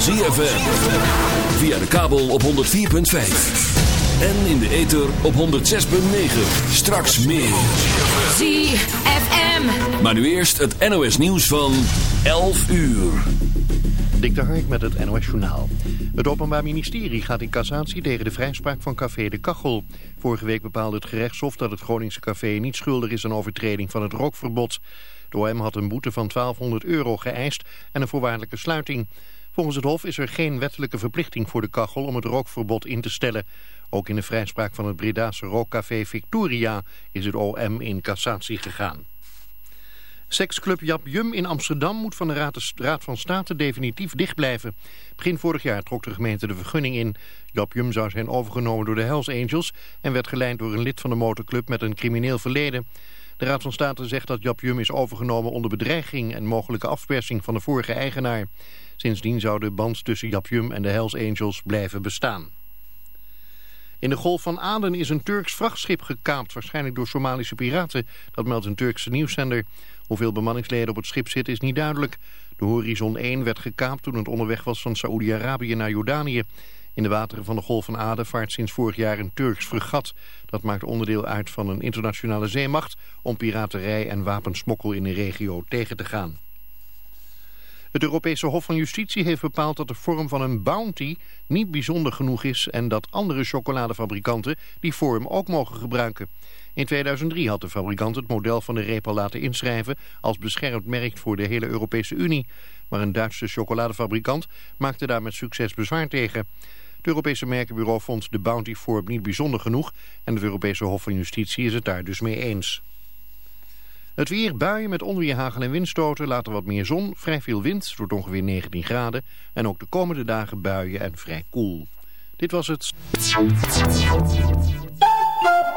van ZFM. Via de kabel op 104.5. En in de ether op 106.9. Straks meer. ZFM. Maar nu eerst het NOS nieuws van 11 uur. Dik de Hark met het NOS Journaal. Het Openbaar Ministerie gaat in cassatie tegen de vrijspraak van Café de Kachel. Vorige week bepaalde het gerechtshof dat het Groningse café niet schuldig is aan overtreding van het rookverbod. De OM had een boete van 1200 euro geëist en een voorwaardelijke sluiting. Volgens het hof is er geen wettelijke verplichting voor de kachel om het rookverbod in te stellen. Ook in de vrijspraak van het Bredaanse rookcafé Victoria is het OM in cassatie gegaan. Seksclub Jap Jum in Amsterdam moet van de Raad, van State definitief dicht blijven. Begin vorig jaar trok de gemeente de vergunning in. Jap Jum zou zijn overgenomen door de Hells Angels en werd geleid door een lid van de motorclub met een crimineel verleden. De Raad van State zegt dat Jap Jum is overgenomen onder bedreiging en mogelijke afpersing van de vorige eigenaar. Sindsdien zou de band tussen Jap Jum en de Hells Angels blijven bestaan. In de Golf van Aden is een Turks vrachtschip gekaapt, waarschijnlijk door Somalische piraten. Dat meldt een Turkse nieuwszender. Hoeveel bemanningsleden op het schip zitten is niet duidelijk. De Horizon 1 werd gekaapt toen het onderweg was van Saoedi-Arabië naar Jordanië. In de wateren van de Golf van Aden vaart sinds vorig jaar een Turks fregat. Dat maakt onderdeel uit van een internationale zeemacht om piraterij en wapensmokkel in de regio tegen te gaan. Het Europese Hof van Justitie heeft bepaald dat de vorm van een bounty niet bijzonder genoeg is en dat andere chocoladefabrikanten die vorm ook mogen gebruiken. In 2003 had de fabrikant het model van de reep al laten inschrijven als beschermd merk voor de hele Europese Unie. Maar een Duitse chocoladefabrikant maakte daar met succes bezwaar tegen. Het Europese merkenbureau vond de bounty vorm niet bijzonder genoeg en het Europese Hof van Justitie is het daar dus mee eens. Het weer, buien met onweer, hagel en windstoten, later wat meer zon, vrij veel wind, het wordt ongeveer 19 graden. En ook de komende dagen buien en vrij koel. Dit was het.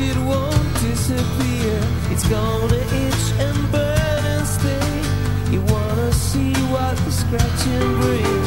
it won't disappear. It's gonna itch and burn and sting. You wanna see what the scratching brings.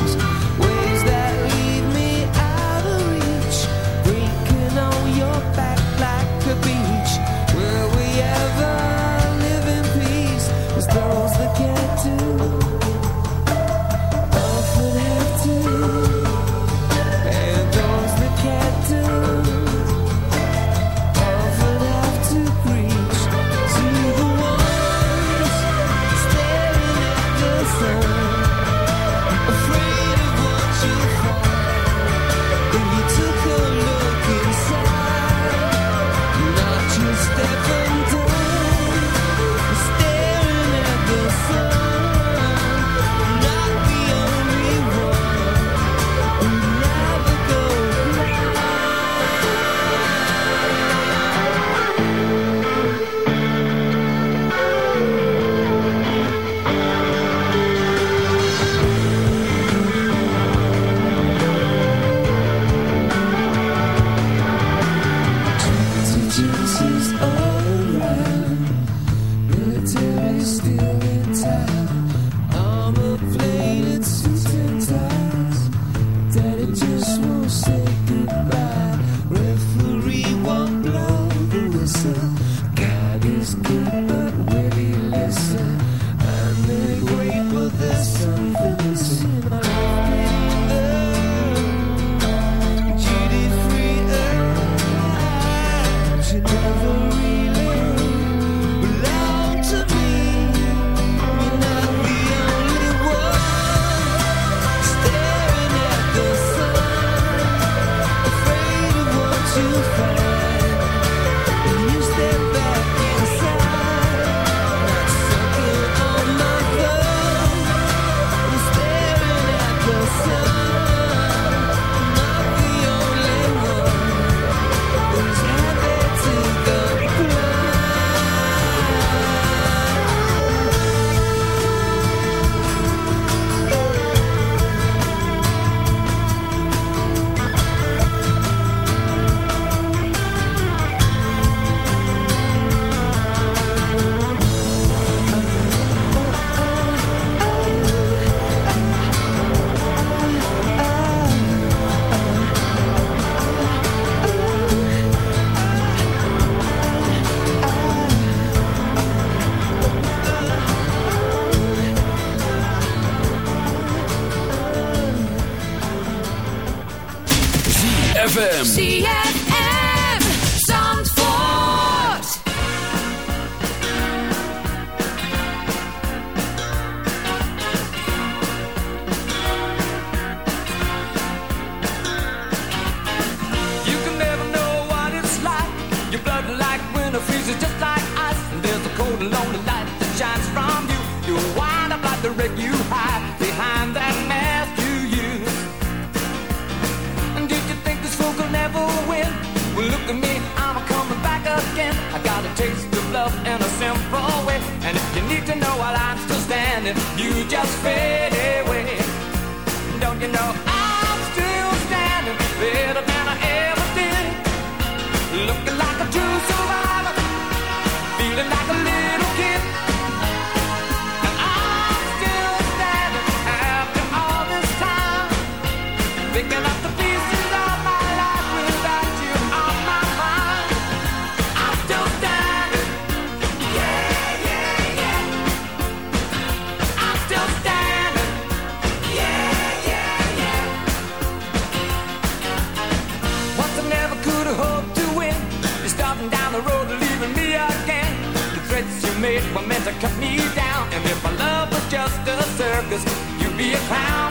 Circus, you'd be a clown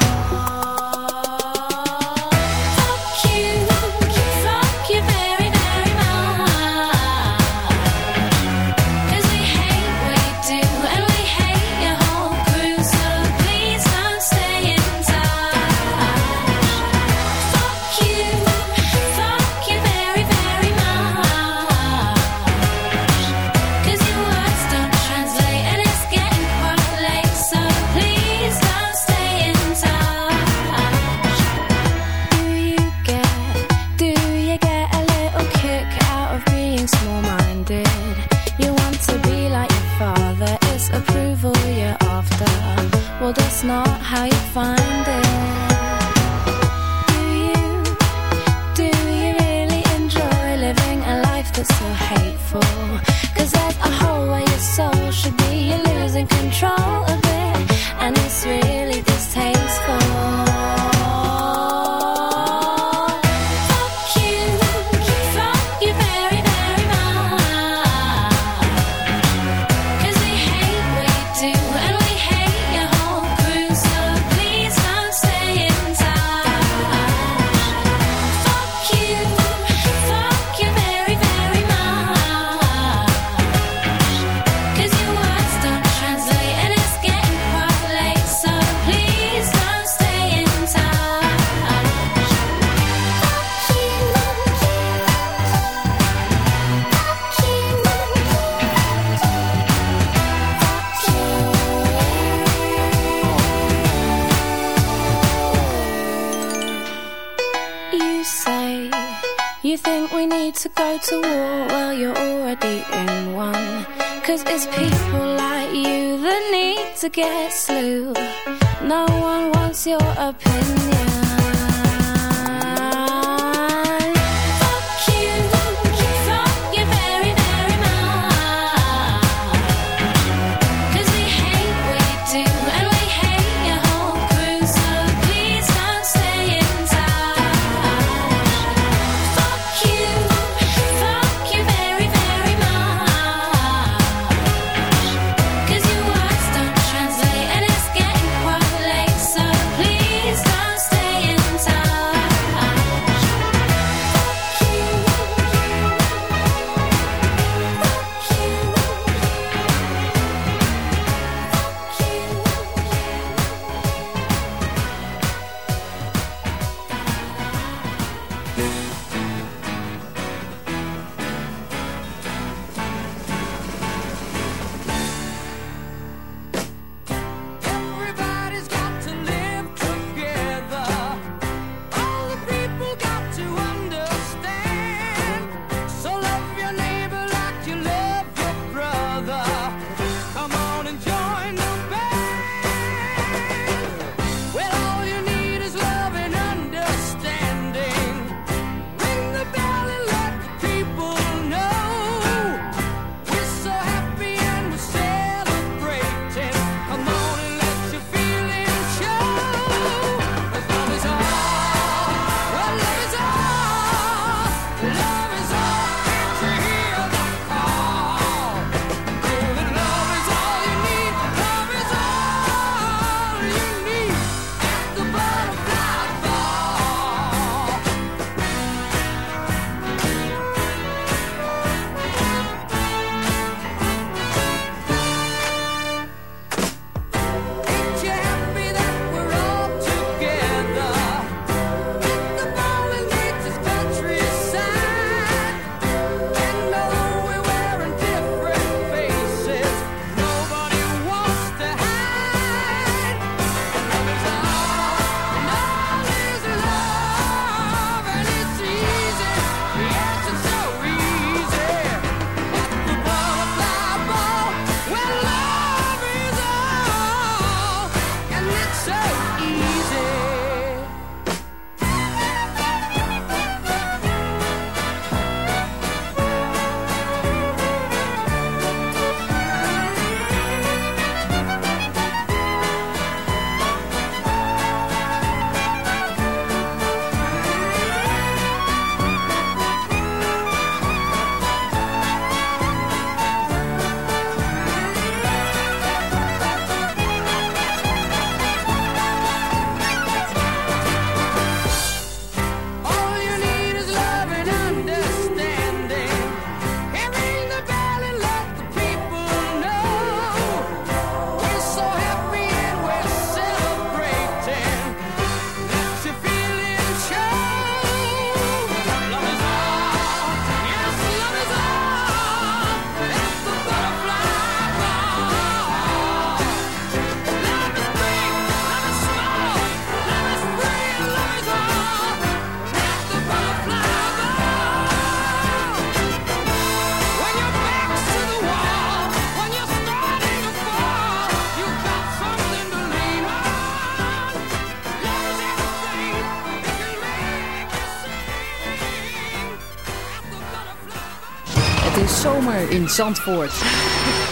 In Zandvoort.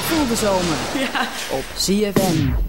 Voel de zomer Ja. op ZFM.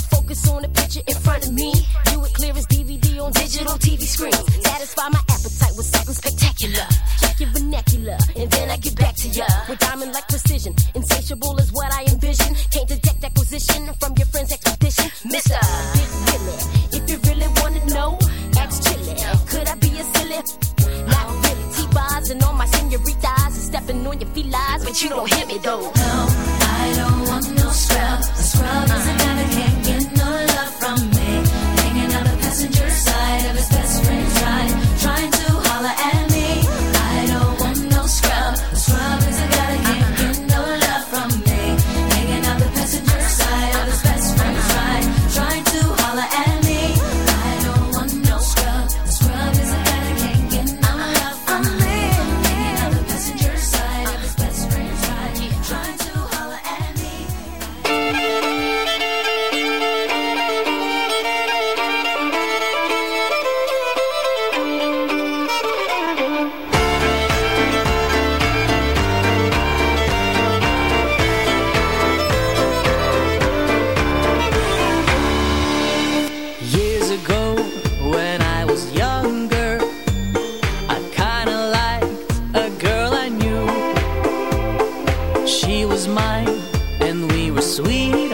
focus on the picture in front of me. Do it clear as DVD on digital TV screen. Satisfy my appetite with something spectacular. Check your vernacular, and then I get back to ya. With diamond like precision, insatiable is what I envision. Can't detect acquisition from your friend's expedition. Mister, Big really. If you really wanna know, ask Chilli. Could I be a silly? Not really. T-bars and all my senoritas and stepping on your feet lies, but you don't hear me though. No, I don't want no scrub. The scrub is a guy that can't not mine, and we were sweet.